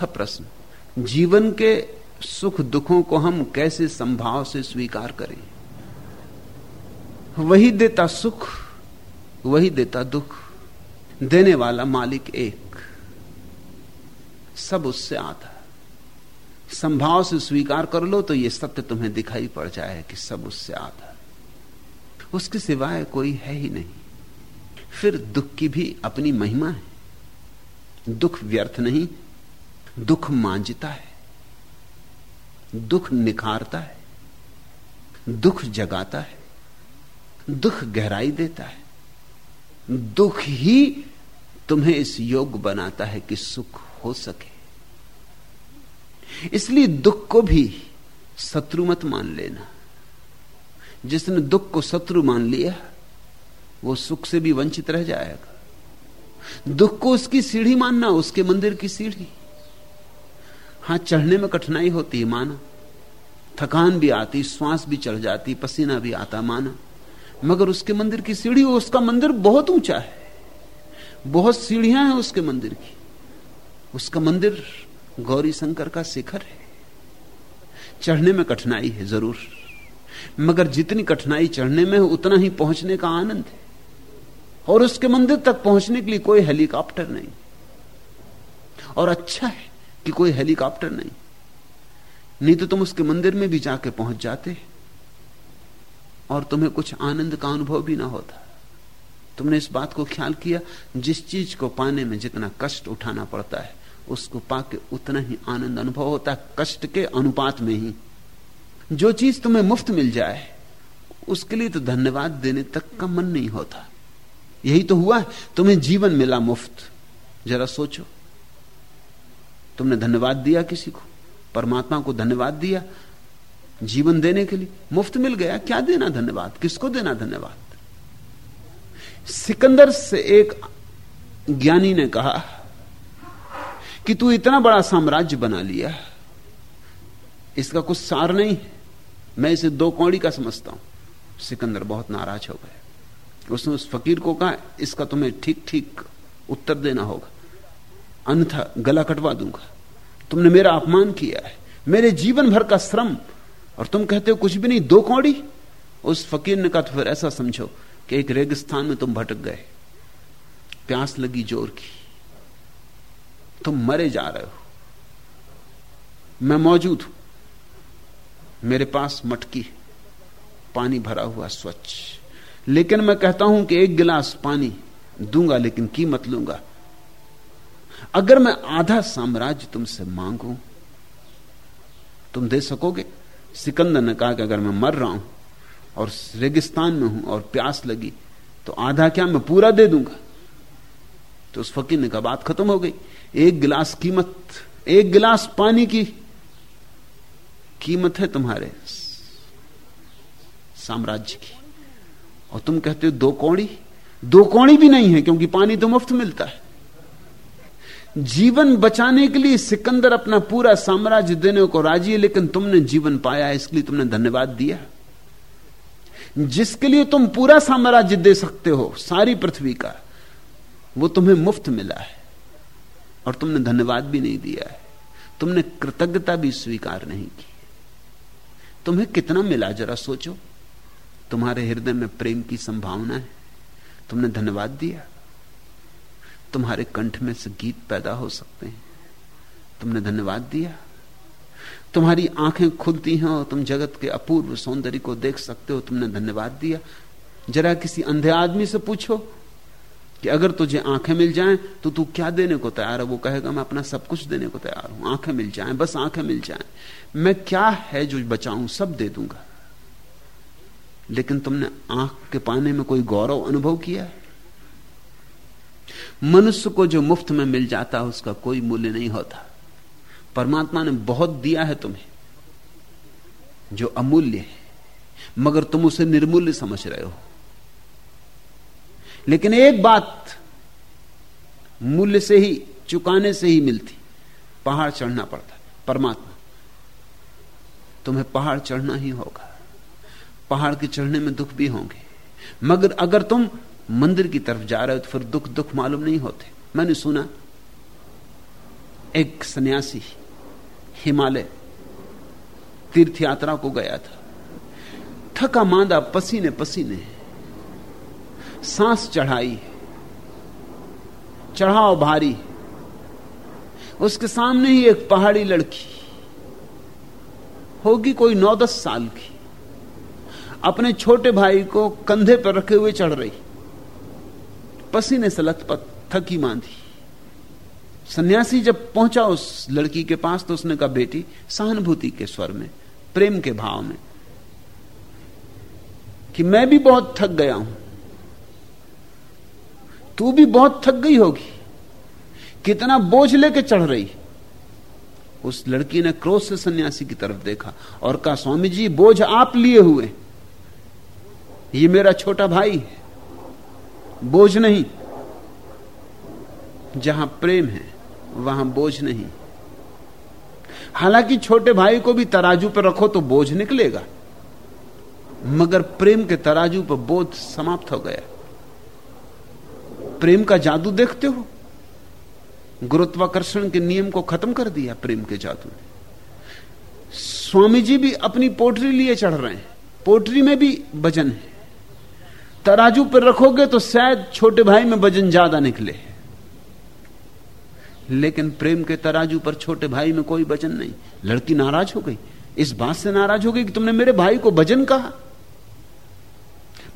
चौथा प्रश्न, जीवन के सुख दुखों को हम कैसे संभाव से स्वीकार करें? वही देता सुख, वही देता दुख, देने वाला मालिक एक। सब उससे आता संभाव से स्वीकार कर लो तो यह सत्य तुम्हें दिखाई पड़ जाए कि सब उससे आता उसके सिवाय कोई है ही नहीं। फिर दुख की भी अपनी महिमा है। दुख व्यर्थ नहीं दुख मांझता है, दुख निखारता है, दुख जगाता है, दुख गहराई देता है, दुख ही तुम्हें इस योग बनाता है कि सुख हो सके। इसलिए दुख को भी शत्रु मत मान लेना। जिसने दुख को शत्रु मान लिया, वो सुख से भी वंचित रह जाएगा। दुख को उसकी सीढ़ी मानना, उसके मंदिर की सीढ़ी। हाँ, चढ़ने में कठिनाई होती है, माना। थकान भी आती, श्वास भी चढ़ जाती, पसीना भी आता, माना। मगर उसके मंदिर की सीढ़ी, उसका मंदिर बहुत ऊँचा है। बहुत सीढ़ियाँ हैं उसके मंदिर की। उसका मंदिर गौरी शंकर का शिखर है। चढ़ने में कठिनाई है, ज़रूर। मगर जितनी कठिनाई चढ़ने में है, उतना ही पहुँचने का आनंद है। और उसके मंदिर तक पहुँचने के लिए कोई हेलीकॉप्टर नहीं। और अच्छा है कि कोई हेलीकॉप्टर नहीं। नहीं तो तुम उसके मंदिर में भी जाके पहुँच जाते। और तुम्हें कुछ आनंद का अनुभव भी ना होता। तुमने इस बात को ख्याल किया, जिस चीज़ को पाने में जितना कष्ट उठाना पड़ता है, उसको पाके उतना ही आनंद अनुभव होता है, कष्ट के अनुपात में ही। जो चीज़ तुम्हें मुफ़्त मिल जाए, उसके लिए तो धन्यवाद देने तक का मन नहीं होता। यही तो हुआ तुम्हें जीवन मिला मुफ़्त। जरा सोचो। तुमने धन्यवाद दिया किसी को? परमात्मा को धन्यवाद दिया? जीवन देने के लिए मुफ़्त मिल गया? क्या देना धन्यवाद? किसको देना धन्यवाद? सिकंदर से एक ज्ञानी ने कहा कि तू इतना बड़ा साम्राज्य बना लिया, इसका कुछ सार नहीं मैं इसे दो कौड़ी का समझता हूँ। सिकंदर बहुत नाराज़ हो गए। उसने उस फकीर को कहा, इसका तुम्हें ठीक ठीक उत्तर देना होगा। अन्यथा गला कटवा दूँगा। तुमने मेरा अपमान किया है। मेरे जीवन भर का श्रम। और तुम कहते हो, कुछ भी नहीं, दो कौड़ी? उस फकीर ने कहा तो फिर ऐसा समझो कि एक रेगिस्तान में तुम भटक गए। प्यास लगी, ज़ोर की। तुम मरे जा रहे हो। मैं मौजूद हूँ। मेरे पास मटकी, पानी भरा हुआ स्वच्छ। लेकिन मैं कहता हूँ कि एक गिलास पानी दूँगा, लेकिन कीमत लूँगा। अगर मैं आधा साम्राज्य तुमसे मांगू, तुम दे सकोगे? सिकंदर ने कहा कि अगर मैं मर रहा हूँ और रेगिस्तान में हूँ और प्यास लगी तो आधा क्या मैं पूरा दे दूँगा? तो उस फकीर ने कहा, बात खत्म हो गई। एक गिलास कीमत, एक गिलास पानी की कीमत है तुम्हारे साम्राज्य की। और तुम कहते हो, दो कौड़ी? दो कौड़ी भी नहीं है, क्योंकि पानी तो मुफ़्त मिलता है। जीवन बचाने के लिए सिकंदर अपना पूरा साम्राज्य देने को राज़ी है, लेकिन तुमने जीवन पाया इसलिए तुमने धन्यवाद दिया। जिसके लिए तुम पूरा साम्राज्य दे सकते हो, सारी पृथ्वी का, वो तुम्हें मुफ़्त मिला है, और तुमने धन्यवाद भी नहीं दिया है। तुमने कृतज्ञता भी स्वीकार नहीं की। तुम्हें कितना मिला, जरा सोचो। तुम्हारे हृदय में प्रेम की संभावना है। तुमने धन्यवाद दिया। तुम्हारे कंठ में से गीत पैदा हो सकते हैं। तुमने धन्यवाद दिया। तुम्हारी आँखें खुलती हैं और तुम जगत के अपूर्व सौंदर्य को देख सकते हो। तुमने धन्यवाद दिया। जरा किसी अंधे आदमी से पूछो कि अगर तुझे आँखें मिल जाएँ तो तू क्या देने को तैयार है? वो कहेगा, मैं अपना सब कुछ देने को तैयार हूँ। आँखें मिल जाएँ, बस आँखें मिल जाएँ। मैं क्या है जो बचाऊं? सब दे दूँगा। लेकिन तुमने आँख के पाने में कोई गौरव अनुभव किया है? मनुष्य को जो मुफ़्त में मिल जाता है, उसका कोई मूल्य नहीं होता। परमात्मा ने बहुत दिया है तुम्हें, जो अमूल्य है, मगर तुम उसे निर्मूल्य समझ रहे हो। लेकिन एक बात मूल्य से ही, चुकाने से ही मिलती, पहाड़ चढ़ना पड़ता परमात्मा। तुम्हें पहाड़ चढ़ना ही होगा, पहाड़ के चढ़ने में दुख भी होंगे, मगर अगर तुम मंदिर की तरफ़ जा रहे हो तो फिर दुख दुख मालूम नहीं होते। मैंने सुना, एक सन्यासी हिमालय तीर्थ यात्रा को गया था। थका मांदा पसीने पसीने, सांस चढ़ाई, चढ़ाव भारी। उसके सामने ही एक पहाड़ी लड़की, होगी कोई नौ दस साल की, अपने छोटे भाई को कंधे पर रखे हुए चढ़ रही। पसीने से लथपथ थकी मांदी सन्यासी जब पहुँचा उस लड़की के पास तो उसने कहा, बेटी, सहानुभूति के स्वर में, प्रेम के भाव में, कि मैं भी बहुत थक गया हूँ, तू भी बहुत थक गई होगी, कितना बोझ लेके चढ़ रही। उस लड़की ने क्रोध से सन्यासी की तरफ़ देखा और कहा, स्वामी जी, बोझ आप लिए हुए, ये मेरा छोटा भाई है। बोझ नहीं। जहाँ प्रेम है, वहाँ बोझ नहीं। हालाँकि छोटे भाई को भी तराजू पर रखो तो बोझ निकलेगा, मगर प्रेम के तराजू पर बोझ समाप्त हो गया। प्रेम का जादू देखते हो? गुरुत्वाकर्षण के नियम को खत्म कर दिया प्रेम के जादू ने। स्वामी जी भी अपनी पोटरी लिए चढ़ रहे हैं। पोटरी में भी वज़न है। तराजू पर रखोगे तो शायद छोटे भाई में वज़न ज़्यादा निकले। लेकिन प्रेम के तराजू पर छोटे भाई में कोई वज़न नहीं। लड़की नाराज़ हो गई। इस बात से नाराज़ हो गई कि तुमने मेरे भाई को वज़न कहा।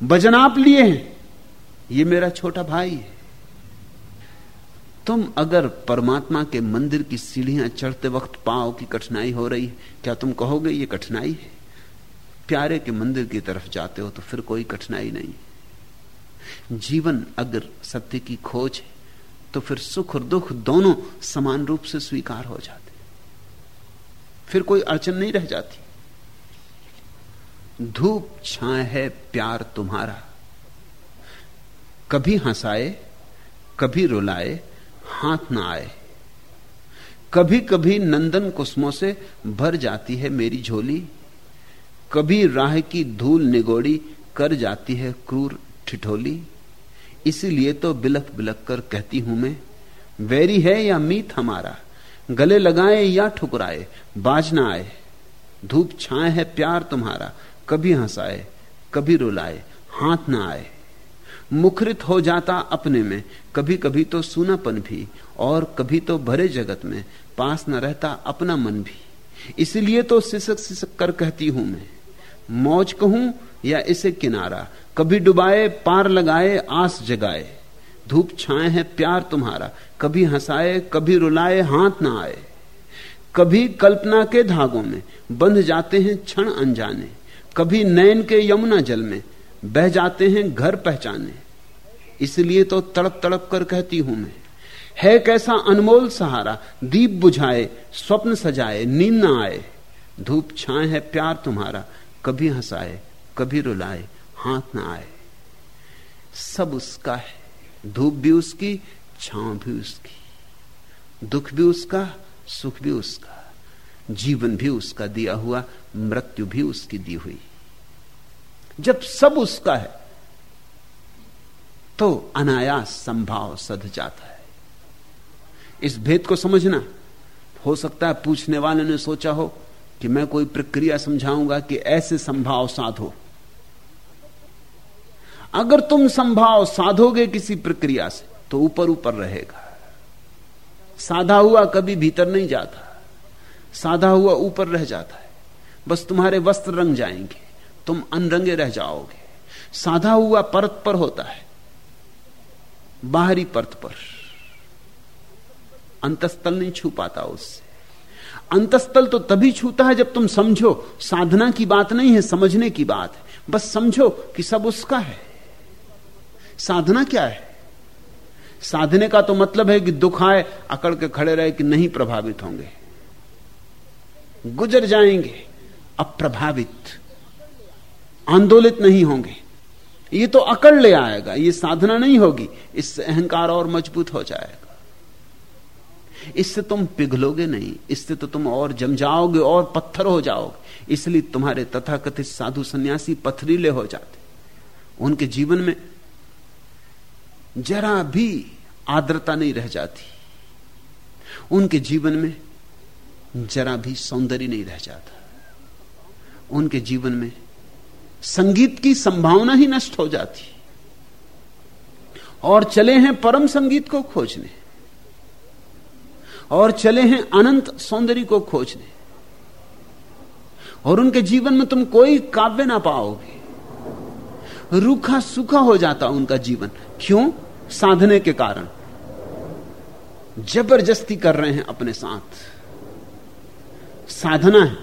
वज़न आप लिए हैं। ये मेरा छोटा भाई है। तुम अगर परमात्मा के मंदिर की सीढ़ियाँ चढ़ते वक्त पाओ की कठिनाई हो रही है, क्या तुम कहोगे ये कठिनाई है? प्यारे के मंदिर की तरफ़ जाते हो तो फिर कोई कठिनाई नहीं। जीवन अगर सत्य की खोज है तो फिर सुख और दुख दोनों समान रूप से स्वीकार हो जाते फिर कोई अड़चन नहीं रह जाती। धूप छाए है प्यार तुम्हारा। कभी हंसाए, कभी रुलाए, हाथ ना आए। कभी कभी नंदन कुसमों से भर जाती है मेरी झोली। कभी राह की धूल निगोड़ी कर जाती है क्रूर ठिठोली। इसीलिए तो बिलख बिलख कर कहती हूँ मैं, वैरी है या मीत हमारा? गले लगाए या ठुकराए? बाज ना आए। धूप छाए है प्यार तुम्हारा। कभी हंसाए, कभी रुलाए। हाथ ना आए। मुखरित हो जाता अपने में। कभी कभी तो सूनापन भी, और कभी तो भरे जगत में। पास न रहता अपना मन भी। इसलिए तो सिसक सिसक कर कहती हूँ मैं। मौज कहूँ या इसे किनारा। कभी डुबाए, पार लगाए, आस जगाए। धूप छाए है प्यार तुम्हारा। कभी हंसाए, कभी रुलाए, हाथ ना आए। कभी कल्पना के धागों में बंध जाते हैं क्षण अनजाने। कभी नयन के यमुना जल में बह जाते हैं घर पहचाने। इसलिए तो तड़प तड़प कर कहती हूँ मैं, है कैसा अनमोल सहारा? दीप बुझाए, स्वप्न सजाए, नींद ना आए। धूप छाए है प्यार तुम्हारा। कभी हंसाए कभी रुलाए, हाथ ना आए। सब उसका है। धूप भी उसकी, छांव भी उसकी। दुख भी उसका, सुख भी उसका। जीवन भी उसका दिया हुआ, मृत्यु भी उसकी दी हुई। जब सब उसका है तो अनायास संभाव सध जाता है। इस भेद को समझना। हो सकता है पूछने वाले ने सोचा हो कि मैं कोई प्रक्रिया समझाऊँगा कि ऐसे संभाव साधो अगर तुम संभाव साधोगे किसी प्रक्रिया से तो ऊपर ऊपर रहेगा। साधा हुआ कभी भीतर नहीं जाता, साधा हुआ ऊपर रह जाता है। बस तुम्हारे वस्त्र रंग जाएँगे, तुम अनरंगे रह जाओगे। साधा हुआ परत पर होता है, बाहरी परत पर। अंतस्थल नहीं छू पाता उससे। अंतस्थल तो तभी छूता है जब तुम समझो, साधना की बात नहीं है, समझने की बात है। बस समझो कि सब उसका है। साधना क्या है? साधने का तो मतलब है कि दुख आए, अकड़ के खड़े रहे कि नहीं प्रभावित होंगे। गुजर जाएँगे, अप्रभावित, आंदोलित नहीं होंगे। ये तो अकड़ ले आएगा, ये साधना नहीं होगी, इससे अहंकार और मज़बूत हो जाएगा। इससे तुम पिघलोगे नहीं, इससे तो तुम और जम जाओगे और पत्थर हो जाओगे। इसलिए तुम्हारे तथाकथित साधु सन्यासी पथरीले हो जाते। उनके जीवन में जरा भी आर्द्रता नहीं रह जाती। उनके जीवन में जरा भी सौंदर्य नहीं रह जाता। उनके जीवन में संगीत की संभावना ही नष्ट हो जाती। और चले हैं परम संगीत को खोजने। और चले हैं अनंत सौंदर्य को खोजने। और उनके जीवन में तुम कोई काव्य ना पाओगे। रूखा सूखा हो जाता उनका जीवन। क्यों? साधने के कारण। ज़बरदस्ती कर रहे हैं अपने साथ। साधना है,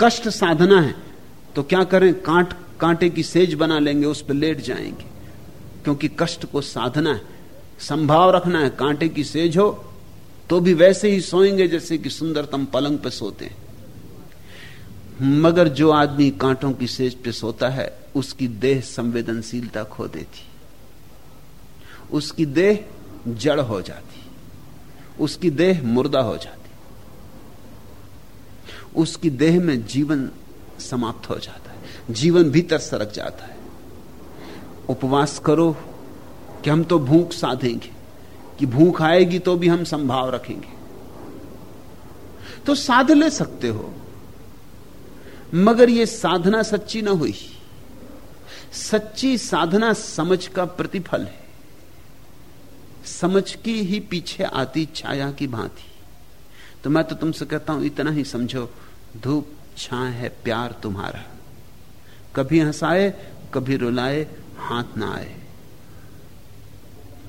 कष्ट साधना है तो क्या करें? कांट, कांटे की सेज बना लेंगे, उस पर लेट जाएँगे। क्योंकि कष्ट को साधना है, संभाव रखना है, कांटे की सेज हो तो भी वैसे ही सोएँगे जैसे कि सुंदरतम पलंग पे सोते हैं। मगर जो आदमी कांटों की सेज पे सोता है, उसकी देह संवेदनशीलता खो देती। उसकी देह जड़ हो जाती, उसकी देह मुर्दा हो जाती, उसकी देह में जीवन समाप्त हो जाता है, जीवन भीतर सरक जाता है। उपवास करो कि हम तो भूख साधेंगे, कि भूख आएगी तो भी हम संभाव रखेंगे। तो साध ले सकते हो, मगर यह साधना सच्ची ना हुई। सच्ची साधना समझ का प्रतिफल है। समझ की ही पीछे आती छाया की भांति। तो मैं तो तुमसे कहता हूँ, इतना ही समझो, धूप छाए है, प्यार तुम्हारा। कभी हंसाए, कभी रुलाए, हाथ ना आए।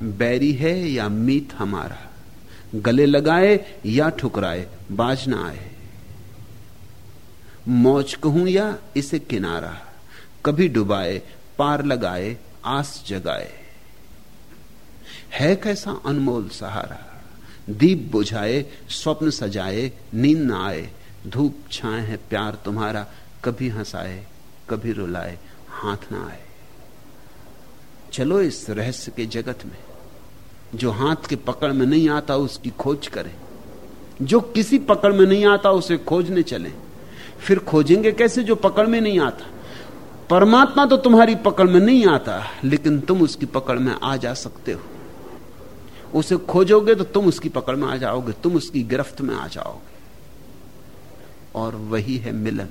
बैरी है या मीत हमारा? गले लगाए या ठुकराए, बाज ना आए। मौज कहूँ या इसे किनारा? कभी डुबाए, पार लगाए, आस जगाए। है कैसा अनमोल सहारा? दीप बुझाए, स्वप्न सजाए, नींद ना आए। धूप छाए है प्यार तुम्हारा, कभी हंसाए, कभी रुलाए, हाथ ना आए। चलो इस रहस्य के जगत में, जो हाथ के पकड़ में नहीं आता उसकी खोज करें। जो किसी पकड़ में नहीं आता उसे खोजने चले। फिर खोजेंगे कैसे जो पकड़ में नहीं आता? परमात्मा तो तुम्हारी पकड़ में नहीं आता, लेकिन तुम उसकी पकड़ में आ जा सकते हो। उसे खोजोगे तो तुम उसकी पकड़ में आ जाओगे, तुम उसकी गिरफ्त में आ जाओगे। और वही है मिलन।